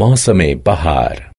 मौसम बहार